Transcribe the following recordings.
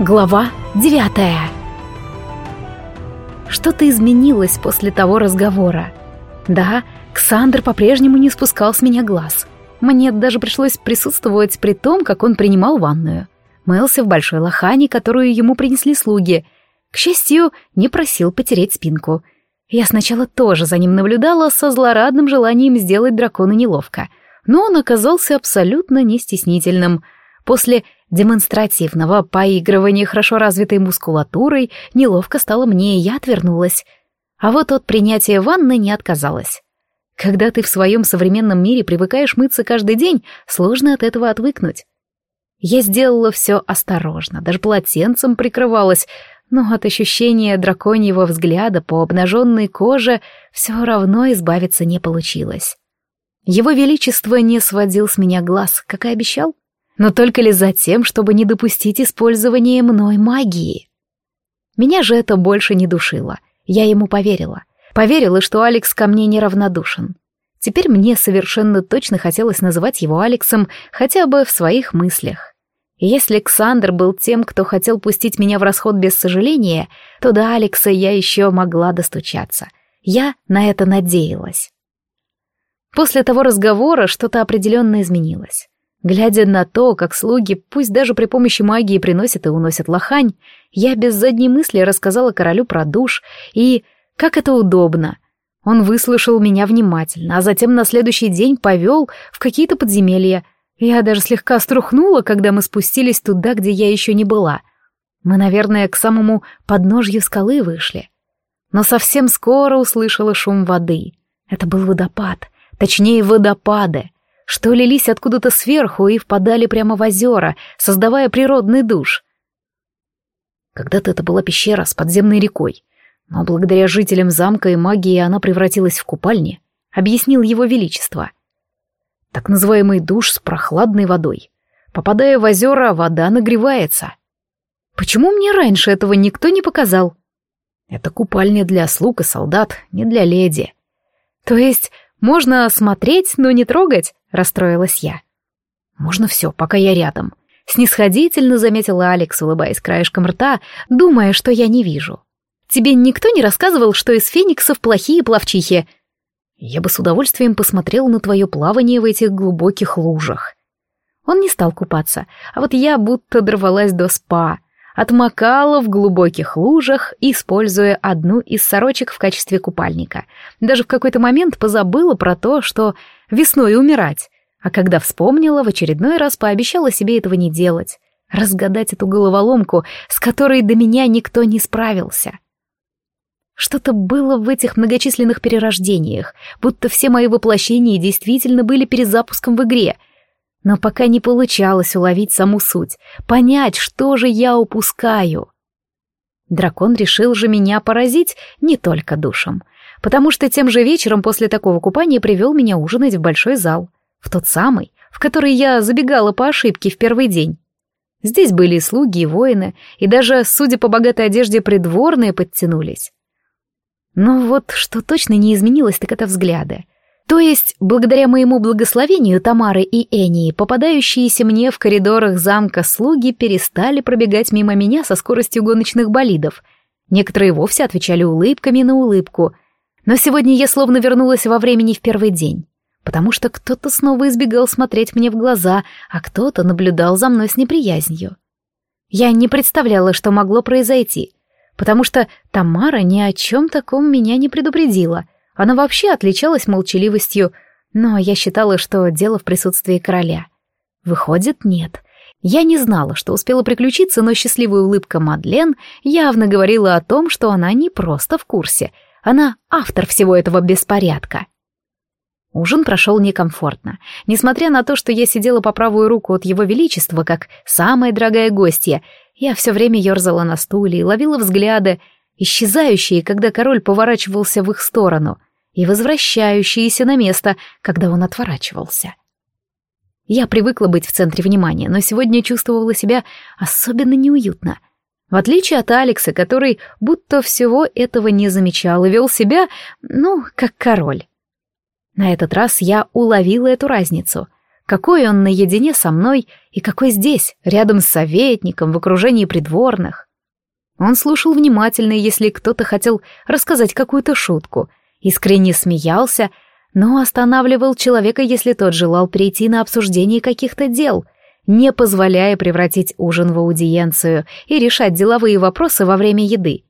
Глава девятая Что-то изменилось после того разговора. Да, Ксандр по-прежнему не спускал с меня глаз. Мне даже пришлось присутствовать при том, как он принимал ванную. Мылся в большой лохане, которую ему принесли слуги. К счастью, не просил потереть спинку. Я сначала тоже за ним наблюдала со злорадным желанием сделать дракона неловко. Но он оказался абсолютно не стеснительным. После демонстративного поигрывания хорошо развитой мускулатурой неловко стало мне, и я отвернулась. А вот от принятия ванны не отказалась. Когда ты в своем современном мире привыкаешь мыться каждый день, сложно от этого отвыкнуть. Я сделала все осторожно, даже полотенцем прикрывалась, но от ощущения драконьего взгляда по обнаженной коже все равно избавиться не получилось. Его Величество не сводил с меня глаз, как и обещал но только ли за тем, чтобы не допустить использования мной магии? Меня же это больше не душило. Я ему поверила. Поверила, что Алекс ко мне неравнодушен. Теперь мне совершенно точно хотелось называть его Алексом хотя бы в своих мыслях. И если Александр был тем, кто хотел пустить меня в расход без сожаления, то до Алекса я еще могла достучаться. Я на это надеялась. После того разговора что-то определенно изменилось. Глядя на то, как слуги, пусть даже при помощи магии, приносят и уносят лохань, я без задней мысли рассказала королю про душ и как это удобно. Он выслушал меня внимательно, а затем на следующий день повел в какие-то подземелья. Я даже слегка струхнула, когда мы спустились туда, где я еще не была. Мы, наверное, к самому подножью скалы вышли. Но совсем скоро услышала шум воды. Это был водопад, точнее водопады — что лились откуда-то сверху и впадали прямо в озера, создавая природный душ. Когда-то это была пещера с подземной рекой, но благодаря жителям замка и магии она превратилась в купальни, объяснил его величество. Так называемый душ с прохладной водой. Попадая в озера, вода нагревается. Почему мне раньше этого никто не показал? Это купальня для слуг и солдат, не для леди. То есть можно смотреть, но не трогать? — расстроилась я. «Можно все, пока я рядом», — снисходительно заметила Алекс, улыбаясь краешком рта, думая, что я не вижу. «Тебе никто не рассказывал, что из фениксов плохие пловчихи?» «Я бы с удовольствием посмотрел на твое плавание в этих глубоких лужах». Он не стал купаться, а вот я будто дорвалась до спа, отмокала в глубоких лужах, используя одну из сорочек в качестве купальника. Даже в какой-то момент позабыла про то, что весной умирать. А когда вспомнила, в очередной раз пообещала себе этого не делать. Разгадать эту головоломку, с которой до меня никто не справился. Что-то было в этих многочисленных перерождениях, будто все мои воплощения действительно были перезапуском в игре. Но пока не получалось уловить саму суть, понять, что же я упускаю. Дракон решил же меня поразить не только душем — потому что тем же вечером после такого купания привел меня ужинать в большой зал, в тот самый, в который я забегала по ошибке в первый день. Здесь были и слуги, и воины, и даже, судя по богатой одежде, придворные подтянулись. Но вот что точно не изменилось, так это взгляды. То есть, благодаря моему благословению Тамары и Энии, попадающиеся мне в коридорах замка слуги перестали пробегать мимо меня со скоростью гоночных болидов. Некоторые вовсе отвечали улыбками на улыбку — но сегодня я словно вернулась во времени в первый день, потому что кто-то снова избегал смотреть мне в глаза, а кто-то наблюдал за мной с неприязнью. Я не представляла, что могло произойти, потому что Тамара ни о чем таком меня не предупредила. Она вообще отличалась молчаливостью, но я считала, что дело в присутствии короля. Выходит, нет. Я не знала, что успела приключиться, но счастливая улыбка Мадлен явно говорила о том, что она не просто в курсе — она автор всего этого беспорядка. Ужин прошел некомфортно. Несмотря на то, что я сидела по правую руку от его величества, как самая дорогая гостья, я все время ерзала на стуле и ловила взгляды, исчезающие, когда король поворачивался в их сторону, и возвращающиеся на место, когда он отворачивался. Я привыкла быть в центре внимания, но сегодня чувствовала себя особенно неуютно — в отличие от Алекса, который будто всего этого не замечал и вел себя, ну, как король. На этот раз я уловила эту разницу. какой он наедине со мной и какой здесь, рядом с советником, в окружении придворных. Он слушал внимательно, если кто-то хотел рассказать какую-то шутку, искренне смеялся, но останавливал человека, если тот желал перейти на обсуждение каких-то дел, не позволяя превратить ужин в аудиенцию и решать деловые вопросы во время еды.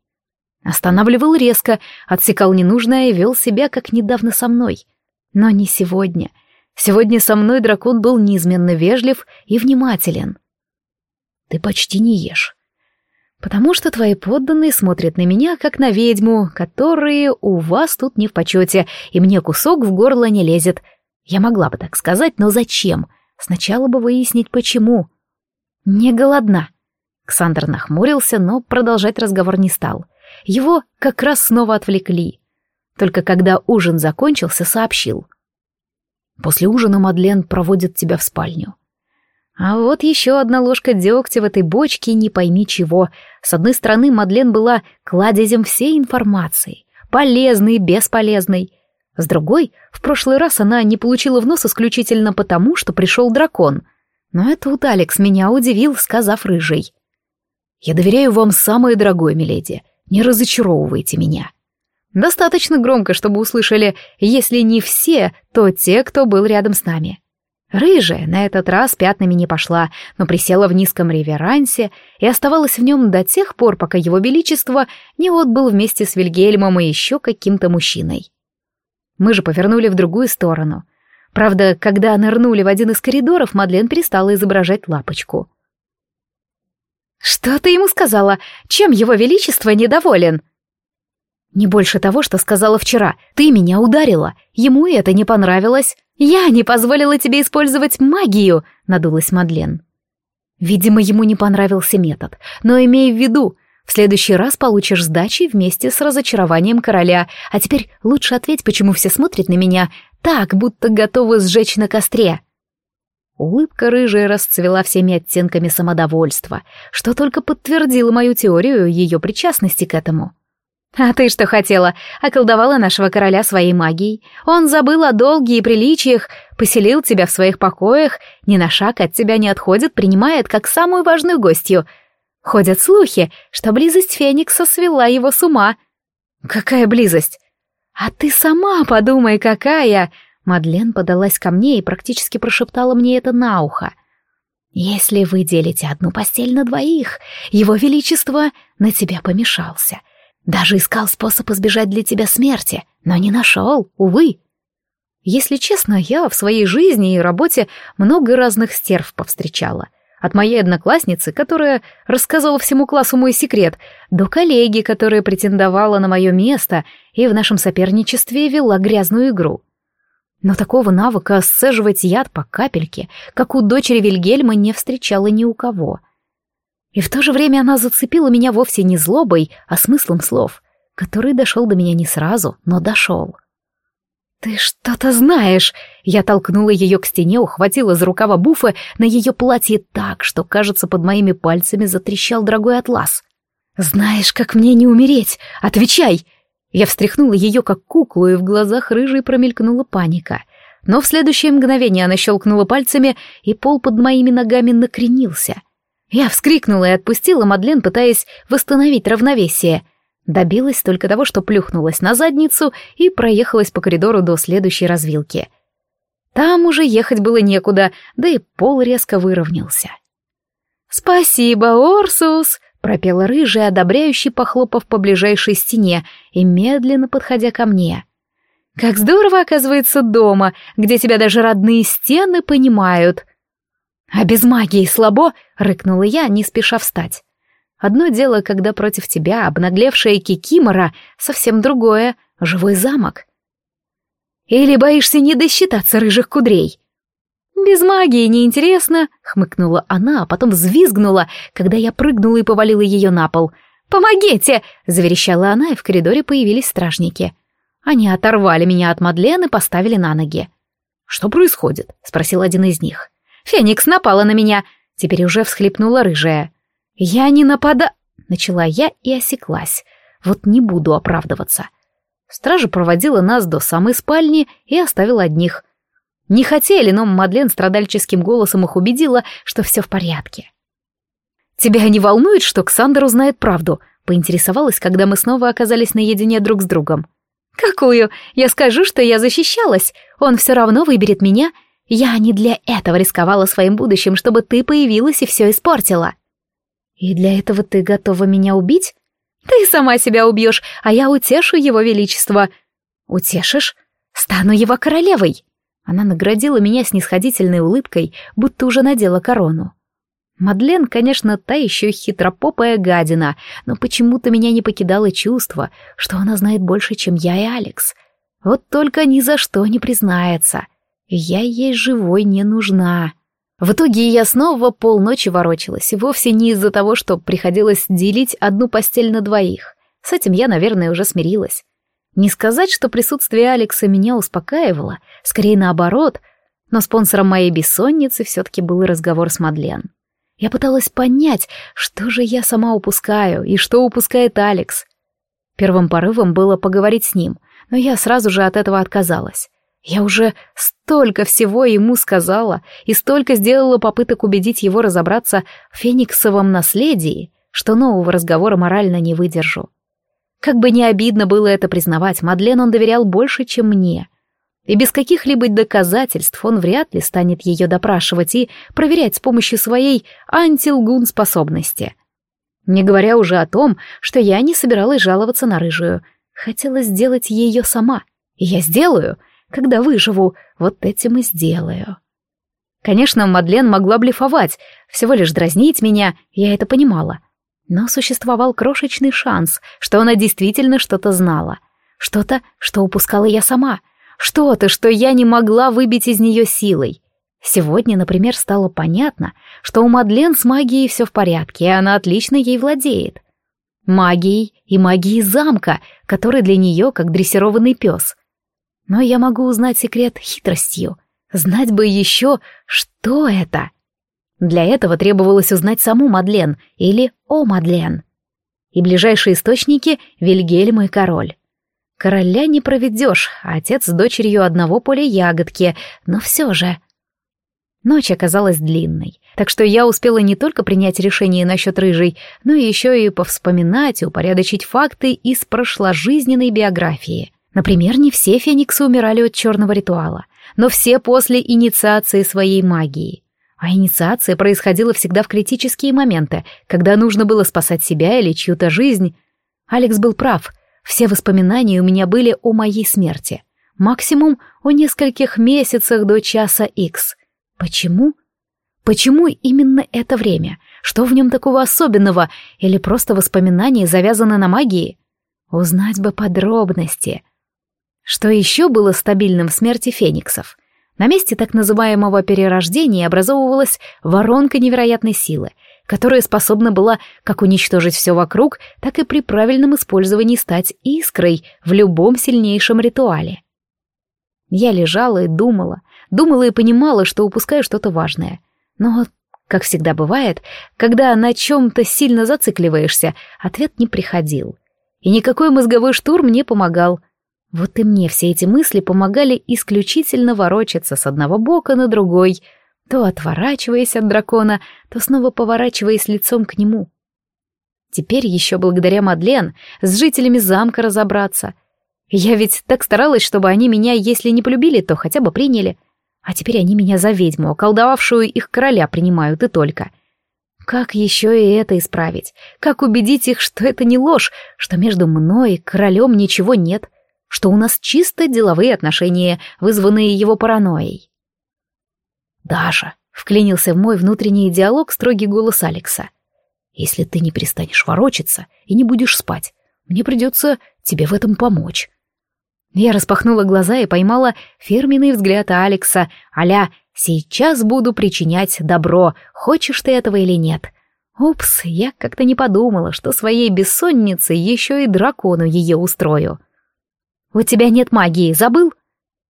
Останавливал резко, отсекал ненужное и вел себя, как недавно со мной. Но не сегодня. Сегодня со мной дракон был неизменно вежлив и внимателен. «Ты почти не ешь», потому что твои подданные смотрят на меня, как на ведьму, которые у вас тут не в почете, и мне кусок в горло не лезет. Я могла бы так сказать, но зачем? Сначала бы выяснить, почему. Не голодна. Ксандр нахмурился, но продолжать разговор не стал. Его как раз снова отвлекли. Только когда ужин закончился, сообщил. После ужина Мадлен проводит тебя в спальню. А вот еще одна ложка дегтя в этой бочке не пойми чего. С одной стороны, Мадлен была кладезем всей информации, полезной и бесполезной. С другой, в прошлый раз она не получила в нос исключительно потому, что пришел дракон. Но это вот Алекс меня удивил, сказав рыжий. «Я доверяю вам самое дорогое, миледи. Не разочаровывайте меня». Достаточно громко, чтобы услышали, если не все, то те, кто был рядом с нами. Рыжая на этот раз пятнами не пошла, но присела в низком реверансе и оставалась в нем до тех пор, пока его величество не отбыл вместе с Вильгельмом и еще каким-то мужчиной. Мы же повернули в другую сторону. Правда, когда нырнули в один из коридоров, Мадлен перестала изображать лапочку. «Что ты ему сказала? Чем его величество недоволен?» «Не больше того, что сказала вчера. Ты меня ударила. Ему это не понравилось». «Я не позволила тебе использовать магию», — надулась Мадлен. Видимо, ему не понравился метод, но имей в виду, в следующий раз получишь сдачи вместе с разочарованием короля, а теперь лучше ответь, почему все смотрят на меня так, будто готовы сжечь на костре. Улыбка рыжая расцвела всеми оттенками самодовольства, что только подтвердило мою теорию ее причастности к этому. «А ты что хотела? Околдовала нашего короля своей магией. Он забыл о долге и приличиях, поселил тебя в своих покоях, ни на шаг от тебя не отходит, принимает как самую важную гостью. Ходят слухи, что близость Феникса свела его с ума». «Какая близость?» «А ты сама подумай, какая!» Мадлен подалась ко мне и практически прошептала мне это на ухо. «Если вы делите одну постель на двоих, его величество на тебя помешался» Даже искал способ избежать для тебя смерти, но не нашел, увы. Если честно, я в своей жизни и работе много разных стерв повстречала. От моей одноклассницы, которая рассказывала всему классу мой секрет, до коллеги, которая претендовала на мое место и в нашем соперничестве вела грязную игру. Но такого навыка сцеживать яд по капельке, как у дочери Вильгельма, не встречала ни у кого — и в то же время она зацепила меня вовсе не злобой, а смыслом слов, который дошел до меня не сразу, но дошел. «Ты что-то знаешь!» Я толкнула ее к стене, ухватила за рукава буфа на ее платье так, что, кажется, под моими пальцами затрещал дорогой атлас. «Знаешь, как мне не умереть? Отвечай!» Я встряхнула ее, как куклу, и в глазах рыжей промелькнула паника. Но в следующее мгновение она щелкнула пальцами, и пол под моими ногами накренился — я вскрикнула и отпустила Мадлен, пытаясь восстановить равновесие. Добилась только того, что плюхнулась на задницу и проехалась по коридору до следующей развилки. Там уже ехать было некуда, да и пол резко выровнялся. «Спасибо, Орсус!» — пропела рыжая, одобряющий, похлопав по ближайшей стене и медленно подходя ко мне. «Как здорово, оказывается, дома, где тебя даже родные стены понимают!» «А без магии слабо?» — рыкнула я, не спеша встать. «Одно дело, когда против тебя обнаглевшая кикимора, совсем другое — живой замок». «Или боишься не досчитаться рыжих кудрей?» «Без магии неинтересно», — хмыкнула она, а потом взвизгнула, когда я прыгнула и повалила ее на пол. «Помогите!» — заверещала она, и в коридоре появились стражники. Они оторвали меня от Мадлен и поставили на ноги. «Что происходит?» — спросил один из них. Феникс напала на меня. Теперь уже всхлипнула рыжая. Я не напада... Начала я и осеклась. Вот не буду оправдываться. Стража проводила нас до самой спальни и оставила одних. Не хотели, но Мадлен страдальческим голосом их убедила, что все в порядке. «Тебя не волнует, что Ксандр узнает правду?» — поинтересовалась, когда мы снова оказались наедине друг с другом. «Какую? Я скажу, что я защищалась. Он все равно выберет меня. Я не для этого рисковала своим будущим, чтобы ты появилась и все испортила». «И для этого ты готова меня убить?» «Ты сама себя убьешь, а я утешу его величество». «Утешишь? Стану его королевой». Она наградила меня снисходительной улыбкой, будто уже надела корону. Мадлен, конечно, та еще хитропопая гадина, но почему-то меня не покидало чувство, что она знает больше, чем я и Алекс. Вот только ни за что не признается. Я ей живой не нужна. В итоге я снова полночи ворочалась, и вовсе не из-за того, что приходилось делить одну постель на двоих. С этим я, наверное, уже смирилась. Не сказать, что присутствие Алекса меня успокаивало, скорее наоборот, но спонсором моей бессонницы все-таки был разговор с Мадлен. Я пыталась понять, что же я сама упускаю и что упускает Алекс. Первым порывом было поговорить с ним, но я сразу же от этого отказалась. Я уже столько всего ему сказала и столько сделала попыток убедить его разобраться в фениксовом наследии, что нового разговора морально не выдержу. Как бы не обидно было это признавать, Мадлен он доверял больше, чем мне — и без каких-либо доказательств он вряд ли станет ее допрашивать и проверять с помощью своей антилгун способности. Не говоря уже о том, что я не собиралась жаловаться на рыжую. Хотела сделать ее сама. И я сделаю, когда выживу, вот этим и сделаю. Конечно, Мадлен могла блефовать, всего лишь дразнить меня, я это понимала. Но существовал крошечный шанс, что она действительно что-то знала. Что-то, что упускала я сама — что-то, что я не могла выбить из нее силой. Сегодня, например, стало понятно, что у Мадлен с магией все в порядке, и она отлично ей владеет. Магией и магией замка, который для нее как дрессированный пес. Но я могу узнать секрет хитростью. Знать бы еще, что это. Для этого требовалось узнать саму Мадлен или о Мадлен. И ближайшие источники — Вильгельм и король. Короля не проведешь, а отец с дочерью одного поля ягодки, но все же... Ночь оказалась длинной, так что я успела не только принять решение насчет рыжей, но еще и повспоминать упорядочить факты из прошложизненной биографии. Например, не все фениксы умирали от черного ритуала, но все после инициации своей магии. А инициация происходила всегда в критические моменты, когда нужно было спасать себя или чью-то жизнь. Алекс был прав, все воспоминания у меня были о моей смерти. Максимум о нескольких месяцах до часа Икс. Почему? Почему именно это время? Что в нем такого особенного? Или просто воспоминания завязаны на магии? Узнать бы подробности. Что еще было стабильным в смерти фениксов? На месте так называемого перерождения образовывалась воронка невероятной силы — которая способна была как уничтожить все вокруг, так и при правильном использовании стать искрой в любом сильнейшем ритуале. Я лежала и думала, думала и понимала, что упускаю что-то важное. Но, как всегда бывает, когда на чем-то сильно зацикливаешься, ответ не приходил. И никакой мозговой штурм не помогал. Вот и мне все эти мысли помогали исключительно ворочаться с одного бока на другой — то отворачиваясь от дракона, то снова поворачиваясь лицом к нему. Теперь еще благодаря Мадлен с жителями замка разобраться. Я ведь так старалась, чтобы они меня, если не полюбили, то хотя бы приняли. А теперь они меня за ведьму, околдовавшую их короля, принимают и только. Как еще и это исправить? Как убедить их, что это не ложь, что между мной и королем ничего нет, что у нас чисто деловые отношения, вызванные его паранойей? «Даша», — вклинился в мой внутренний диалог строгий голос Алекса. «Если ты не перестанешь ворочаться и не будешь спать, мне придется тебе в этом помочь». Я распахнула глаза и поймала фирменный взгляд Алекса, аля «Сейчас буду причинять добро, хочешь ты этого или нет». Упс, я как-то не подумала, что своей бессонницей еще и дракону ее устрою. «У тебя нет магии, забыл?»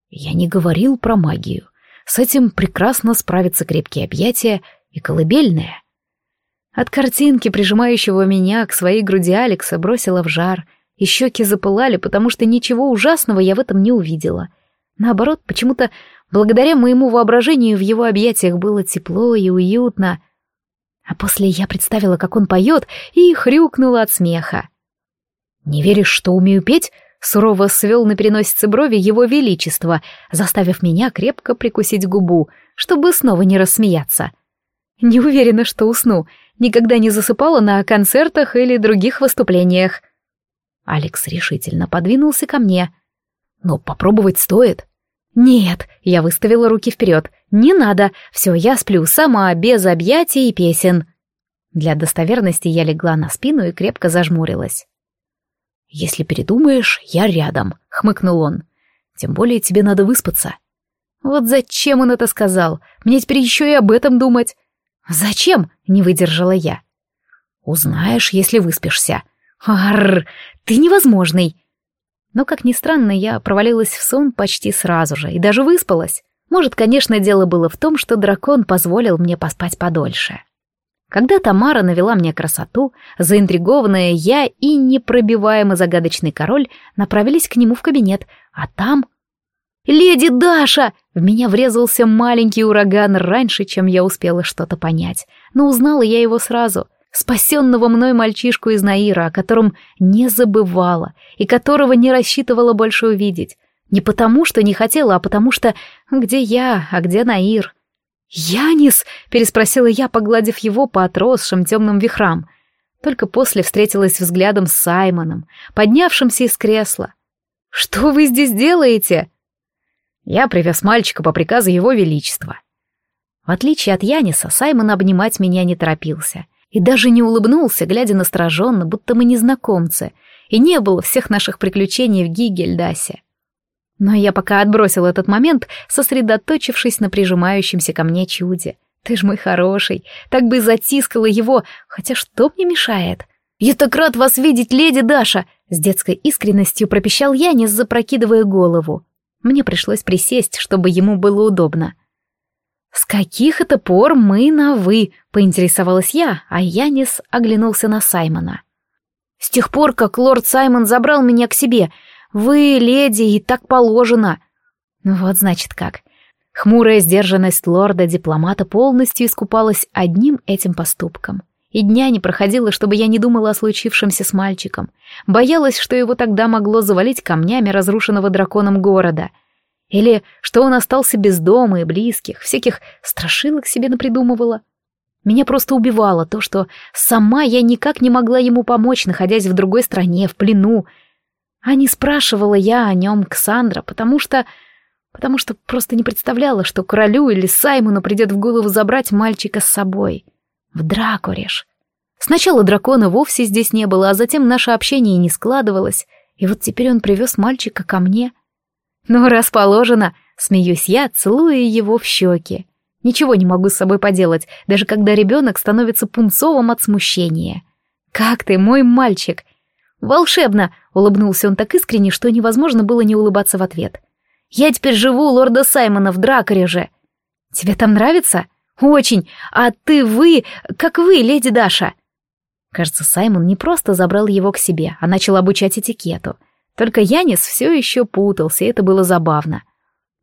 Я не говорил про магию. С этим прекрасно справятся крепкие объятия и колыбельные. От картинки, прижимающего меня к своей груди Алекса, бросила в жар, и щеки запылали, потому что ничего ужасного я в этом не увидела. Наоборот, почему-то Благодаря моему воображению в его объятиях было тепло и уютно. А после я представила, как он поет, и хрюкнула от смеха. «Не веришь, что умею петь?» Сурово свел на переносице брови его величество, заставив меня крепко прикусить губу, чтобы снова не рассмеяться. Не уверена, что усну. Никогда не засыпала на концертах или других выступлениях. Алекс решительно подвинулся ко мне. «Но попробовать стоит». «Нет», — я выставила руки вперед. «Не надо. Все, я сплю сама, без объятий и песен». Для достоверности я легла на спину и крепко зажмурилась. «Если передумаешь, я рядом», — хмыкнул он. «Тем более тебе надо выспаться». Вот зачем он это сказал? Мне теперь еще и об этом думать. «Зачем?» — не выдержала я. «Узнаешь, если выспишься». «Аррр, ты невозможный!» Но, как ни странно, я провалилась в сон почти сразу же и даже выспалась. Может, конечно, дело было в том, что дракон позволил мне поспать подольше. Когда Тамара навела мне красоту, заинтригованная я и непробиваемый загадочный король направились к нему в кабинет, а там... «Леди Даша!» В меня врезался маленький ураган раньше, чем я успела что-то понять, но узнала я его сразу. Спасенного мной мальчишку из Наира, о котором не забывала и которого не рассчитывала больше увидеть. Не потому, что не хотела, а потому что где я, а где Наир? «Янис?» — переспросила я, погладив его по отросшим темным вихрам. Только после встретилась взглядом с Саймоном, поднявшимся из кресла. «Что вы здесь делаете?» Я привез мальчика по приказу его величества. В отличие от Яниса, Саймон обнимать меня не торопился. И даже не улыбнулся, глядя настороженно, будто мы незнакомцы, и не было всех наших приключений в Гигельдасе. Но я пока отбросил этот момент, сосредоточившись на прижимающемся ко мне чуде. Ты ж мой хороший, так бы затискала его, хотя что мне мешает? «Я так рад вас видеть, леди Даша!» С детской искренностью пропищал Янис, запрокидывая голову. Мне пришлось присесть, чтобы ему было удобно. «С каких это пор мы на «вы»?» — поинтересовалась я, а Янис оглянулся на Саймона. «С тех пор, как лорд Саймон забрал меня к себе, вы, леди, и так положено. Ну вот, значит, как. Хмурая сдержанность лорда-дипломата полностью искупалась одним этим поступком. И дня не проходило, чтобы я не думала о случившемся с мальчиком. Боялась, что его тогда могло завалить камнями разрушенного драконом города. Или что он остался без дома и близких, всяких страшилок себе напридумывала. Меня просто убивало то, что сама я никак не могла ему помочь, находясь в другой стране, в плену, а не спрашивала я о нем Ксандра, потому что... потому что просто не представляла, что королю или Саймону придет в голову забрать мальчика с собой. В Дракореш. Сначала дракона вовсе здесь не было, а затем наше общение не складывалось, и вот теперь он привез мальчика ко мне. Ну, расположено, смеюсь я, целуя его в щеки. Ничего не могу с собой поделать, даже когда ребенок становится пунцовым от смущения. «Как ты, мой мальчик?» «Волшебно!» — улыбнулся он так искренне, что невозможно было не улыбаться в ответ. «Я теперь живу у лорда Саймона в Дракоре же!» «Тебе там нравится?» «Очень! А ты вы, как вы, леди Даша!» Кажется, Саймон не просто забрал его к себе, а начал обучать этикету. Только Янис все еще путался, и это было забавно.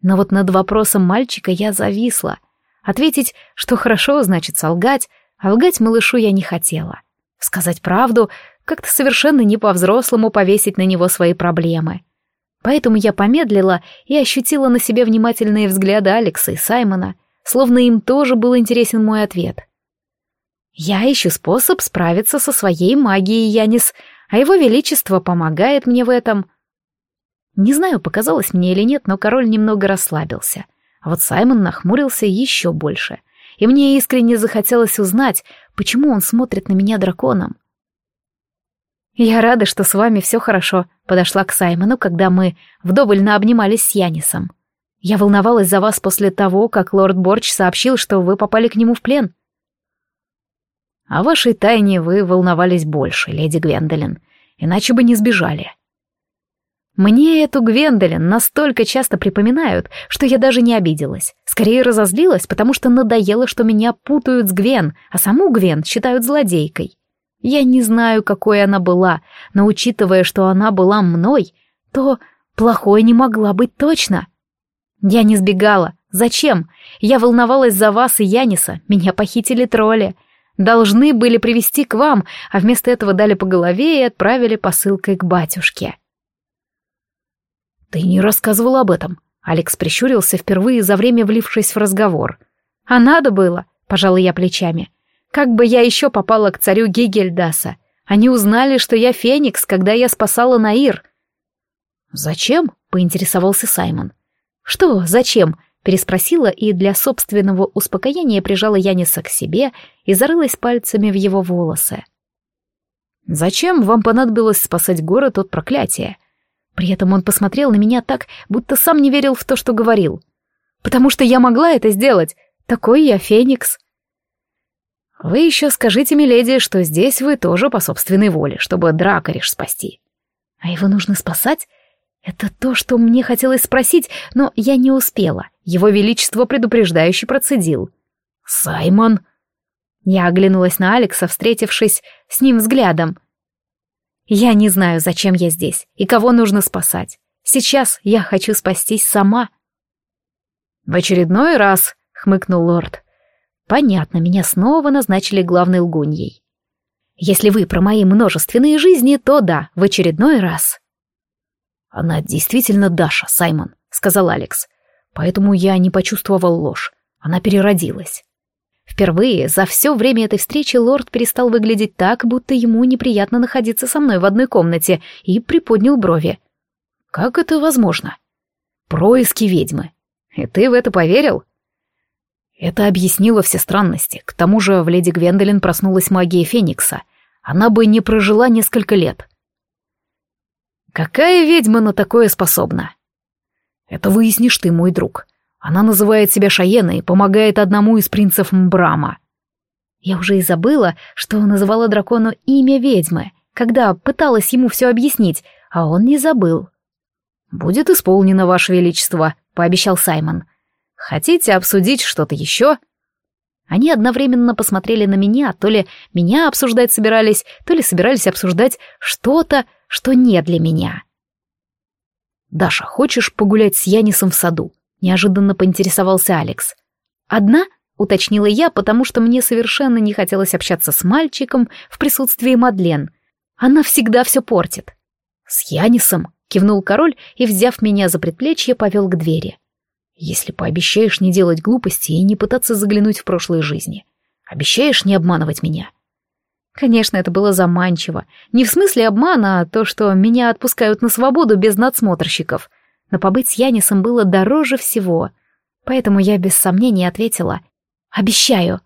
Но вот над вопросом мальчика я зависла. Ответить, что хорошо, значит солгать, а лгать малышу я не хотела. Сказать правду как-то совершенно не по-взрослому повесить на него свои проблемы. Поэтому я помедлила и ощутила на себе внимательные взгляды Алекса и Саймона, словно им тоже был интересен мой ответ. «Я ищу способ справиться со своей магией, Янис, а его величество помогает мне в этом». Не знаю, показалось мне или нет, но король немного расслабился, а вот Саймон нахмурился еще больше, и мне искренне захотелось узнать, почему он смотрит на меня драконом. «Я рада, что с вами все хорошо», — подошла к Саймону, когда мы вдоволь обнимались с Янисом. «Я волновалась за вас после того, как лорд Борч сообщил, что вы попали к нему в плен». «О вашей тайне вы волновались больше, леди Гвендолин, иначе бы не сбежали». Мне эту Гвендолин настолько часто припоминают, что я даже не обиделась. Скорее разозлилась, потому что надоело, что меня путают с Гвен, а саму Гвен считают злодейкой. Я не знаю, какой она была, но учитывая, что она была мной, то плохой не могла быть точно. «Я не сбегала. Зачем? Я волновалась за вас и Яниса. Меня похитили тролли. Должны были привести к вам, а вместо этого дали по голове и отправили посылкой к батюшке». «Ты не рассказывал об этом», — Алекс прищурился впервые за время влившись в разговор. «А надо было», — пожала я плечами. «Как бы я еще попала к царю Гигельдаса? Они узнали, что я Феникс, когда я спасала Наир». «Зачем?» — поинтересовался Саймон. «Что, зачем?» — переспросила и для собственного успокоения прижала Яниса к себе и зарылась пальцами в его волосы. «Зачем вам понадобилось спасать город от проклятия?» При этом он посмотрел на меня так, будто сам не верил в то, что говорил. «Потому что я могла это сделать. Такой я Феникс». «Вы еще скажите, миледи, что здесь вы тоже по собственной воле, чтобы Дракориш спасти». «А его нужно спасать? Это то, что мне хотелось спросить, но я не успела. Его Величество предупреждающе процедил. «Саймон!» Я оглянулась на Алекса, встретившись с ним взглядом. «Я не знаю, зачем я здесь и кого нужно спасать. Сейчас я хочу спастись сама». «В очередной раз», — хмыкнул лорд. «Понятно, меня снова назначили главной лгуньей. Если вы про мои множественные жизни, то да, в очередной раз». «Она действительно Даша, Саймон», — сказал Алекс. «Поэтому я не почувствовал ложь. Она переродилась». Впервые за все время этой встречи лорд перестал выглядеть так, будто ему неприятно находиться со мной в одной комнате, и приподнял брови. «Как это возможно?» «Происки ведьмы. И ты в это поверил?» Это объяснило все странности. К тому же в леди Гвендолин проснулась магия Феникса. Она бы не прожила несколько лет. Какая ведьма на такое способна? Это выяснишь ты, мой друг. Она называет себя Шаеной и помогает одному из принцев Мбрама. Я уже и забыла, что называла дракону имя ведьмы, когда пыталась ему все объяснить, а он не забыл. «Будет исполнено, Ваше Величество», — пообещал Саймон. «Хотите обсудить что-то еще?» Они одновременно посмотрели на меня, то ли меня обсуждать собирались, то ли собирались обсуждать что-то, что не для меня. «Даша, хочешь погулять с Янисом в саду?» — неожиданно поинтересовался Алекс. «Одна?» — уточнила я, потому что мне совершенно не хотелось общаться с мальчиком в присутствии Мадлен. Она всегда все портит. «С Янисом?» — кивнул король и, взяв меня за предплечье, повел к двери. «Если пообещаешь не делать глупости и не пытаться заглянуть в прошлые жизни. Обещаешь не обманывать меня?» Конечно, это было заманчиво. Не в смысле обмана, а то, что меня отпускают на свободу без надсмотрщиков. Но побыть с Янисом было дороже всего. Поэтому я без сомнений ответила «Обещаю».